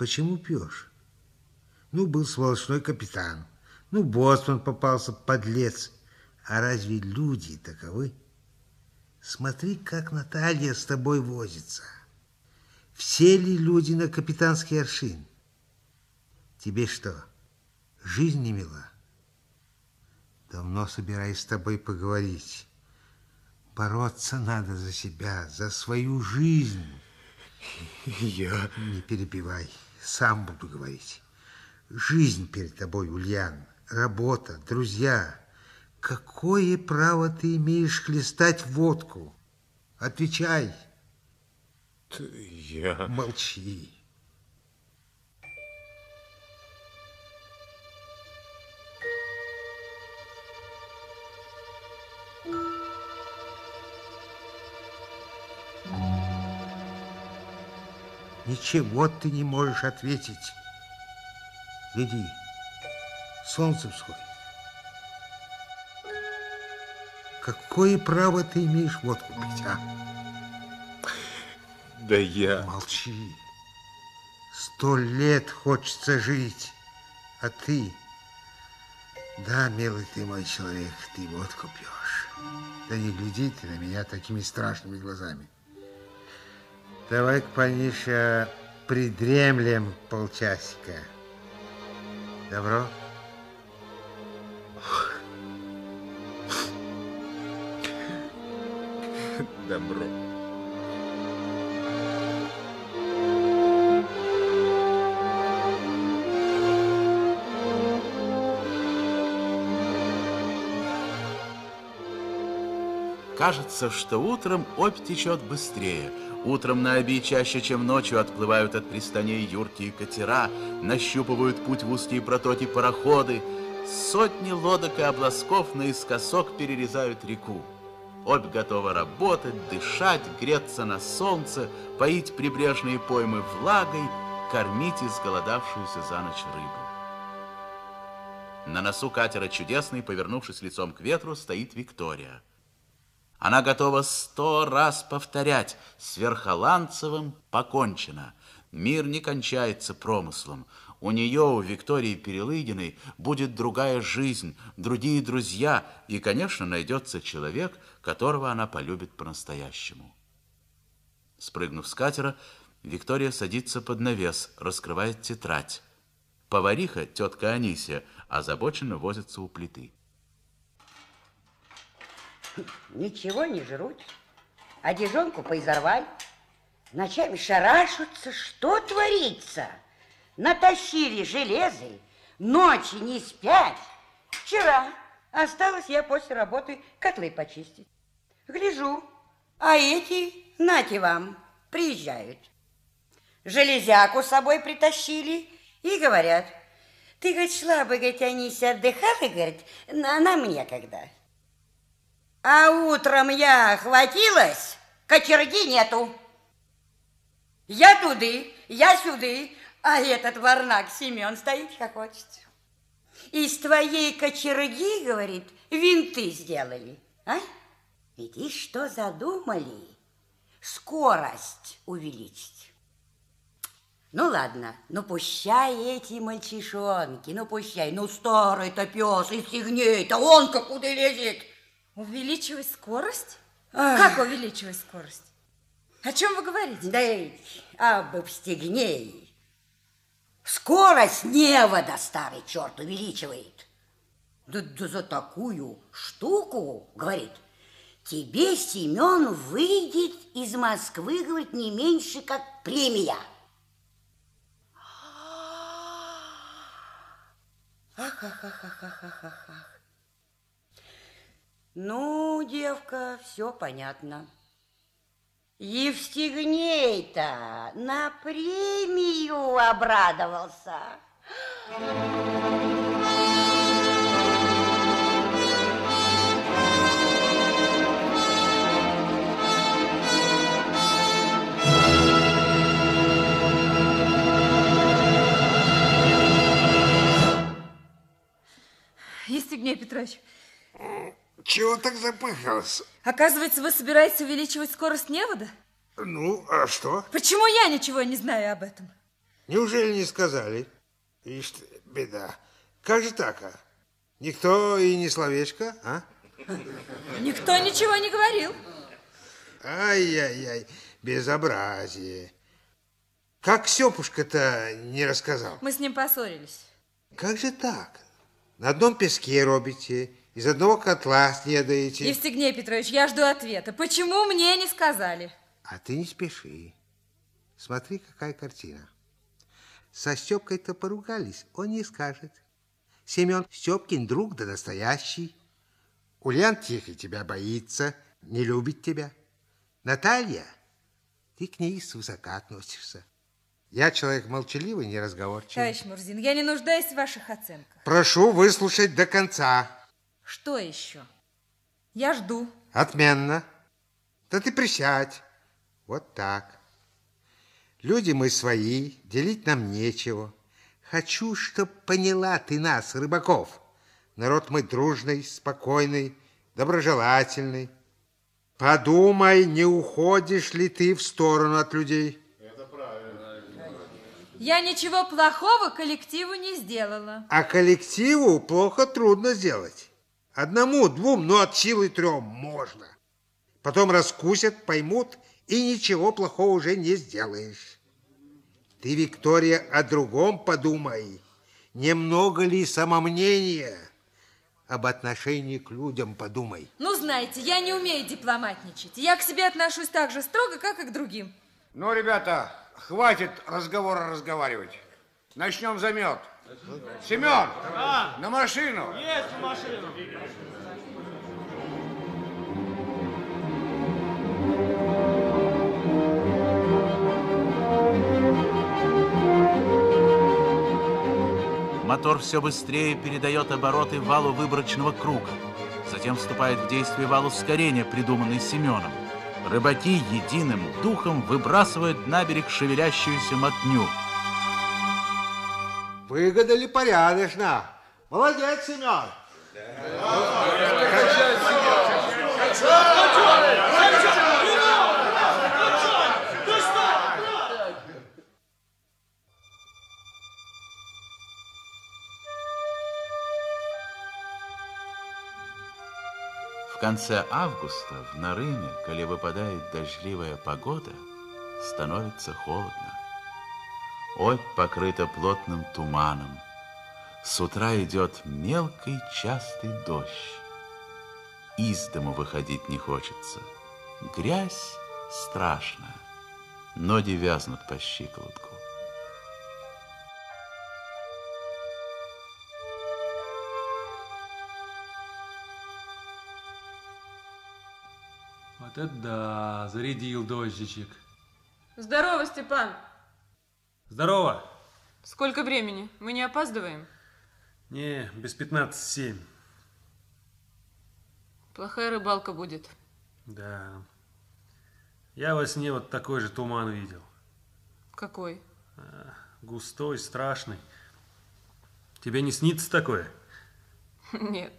Почему пьешь? Ну, был сволочной капитан. Ну, боцман попался, подлец. А разве люди таковы? Смотри, как Наталья с тобой возится. Все ли люди на капитанский аршин? Тебе что, жизнь не мила? Давно собираюсь с тобой поговорить. Бороться надо за себя, за свою жизнь. Я... Не перебивай, сам буду говорить. Жизнь перед тобой, Ульян, работа, друзья. Какое право ты имеешь хлестать водку? Отвечай. Я... Молчи. Ничего ты не можешь ответить. Гляди, солнце всходит. Какое право ты имеешь водку пить, а? Да я... Молчи. Сто лет хочется жить, а ты... Да, милый ты мой человек, ты водку пьешь. Да не гляди ты на меня такими страшными глазами. Давай-ка, Паниша, придремлем полчасика. Добро? Добро. Кажется, что утром опь течет быстрее. Утром на Оби чаще, чем ночью, отплывают от пристаней юркие катера, нащупывают путь в узкие протоки пароходы. Сотни лодок и обласков наискосок перерезают реку. Обь готова работать, дышать, греться на солнце, поить прибрежные поймы влагой, кормить изголодавшуюся за ночь рыбу. На носу катера чудесный, повернувшись лицом к ветру, стоит Виктория. Она готова сто раз повторять, с Верхоланцевым покончено. Мир не кончается промыслом. У нее, у Виктории Перелыгиной, будет другая жизнь, другие друзья, и, конечно, найдется человек, которого она полюбит по-настоящему. Спрыгнув с катера, Виктория садится под навес, раскрывает тетрадь. Повариха, тетка Анисия, озабоченно возится у плиты. Ничего не жрут, одежонку поизорвали, ночами шарашутся, что творится? Натащили железы, ночи не спят. Вчера осталось я после работы котлы почистить. Гляжу, а эти, нате вам, приезжают. Железяку с собой притащили и говорят, ты, говорит, шла бы, говорит, Анися, отдыхала, говорит, на, нам некогда. А утром я хватилась, кочерги нету. Я туды, я сюды, а этот варнак Семен стоит, как хочет. Из твоей кочерги, говорит, винты сделали. А? Видишь, что задумали? Скорость увеличить. Ну ладно, ну пущай эти мальчишонки, ну пущай, ну старый-то пес из фигней-то, он-ка куда лезет? Увеличивать скорость? Ах. Как увеличивать скорость? О чем вы говорите? Да об стегней. Скорость невода старый черт увеличивает. Да, да за такую штуку, говорит, тебе, Семен, выйдет из Москвы, говорит, не меньше, как премия. Ах, ах, ах, ах, ах, ах, ах. Ну, девка, все понятно. Евстигней-то на премию обрадовался. Евстигней Петрович, чего так запыхался? Оказывается, вы собираетесь увеличивать скорость невода? Ну, а что? Почему я ничего не знаю об этом? Неужели не сказали? Ишь ты, беда. Как же так, а? Никто и не словечко, а? Никто ничего не говорил. Ай-яй-яй, безобразие. Как Сёпушка-то не рассказал? Мы с ним поссорились. Как же так? На одном песке робите, из одного котла снедаете. Евстигней Петрович, я жду ответа. Почему мне не сказали? А ты не спеши. Смотри, какая картина. Со Степкой-то поругались, он не скажет. Семен Степкин друг да настоящий. Ульян тихо тебя боится, не любит тебя. Наталья, ты к ней свысока относишься. Я человек молчаливый, неразговорчивый. Товарищ Мурзин, я не нуждаюсь в ваших оценках. Прошу выслушать до конца. Что еще? Я жду. Отменно. Да ты присядь. Вот так. Люди мы свои, делить нам нечего. Хочу, чтоб поняла ты нас, рыбаков. Народ мы дружный, спокойный, доброжелательный. Подумай, не уходишь ли ты в сторону от людей. Я ничего плохого коллективу не сделала. А коллективу плохо трудно сделать. Одному, двум, но от силы трем можно. Потом раскусят, поймут, и ничего плохого уже не сделаешь. Ты, Виктория, о другом подумай. Немного ли самомнения? Об отношении к людям подумай. Ну, знаете, я не умею дипломатничать. Я к себе отношусь так же строго, как и к другим. Ну, ребята, хватит разговора разговаривать. Начнем замет. Семен, на машину. Есть машину. Мотор все быстрее передает обороты валу выборочного круга. Затем вступает в действие вал ускорения, придуманный Семеном. Рыбаки единым духом выбрасывают на берег шевелящуюся мотню. Выгадали порядочно. Молодец, Семен. В конце августа в Нарыме, коли выпадает дождливая погода, становится холодно. Обь покрыта плотным туманом. С утра идет мелкий частый дождь. Из дому выходить не хочется. Грязь страшная. Ноги вязнут по щиколотку. Вот это да, зарядил дождичек. Здорово, Степан. Здорово. Сколько времени? Мы не опаздываем? Не, без 15-7. Плохая рыбалка будет. Да. Я во сне вот такой же туман видел. Какой? Густой, страшный. Тебе не снится такое? Нет.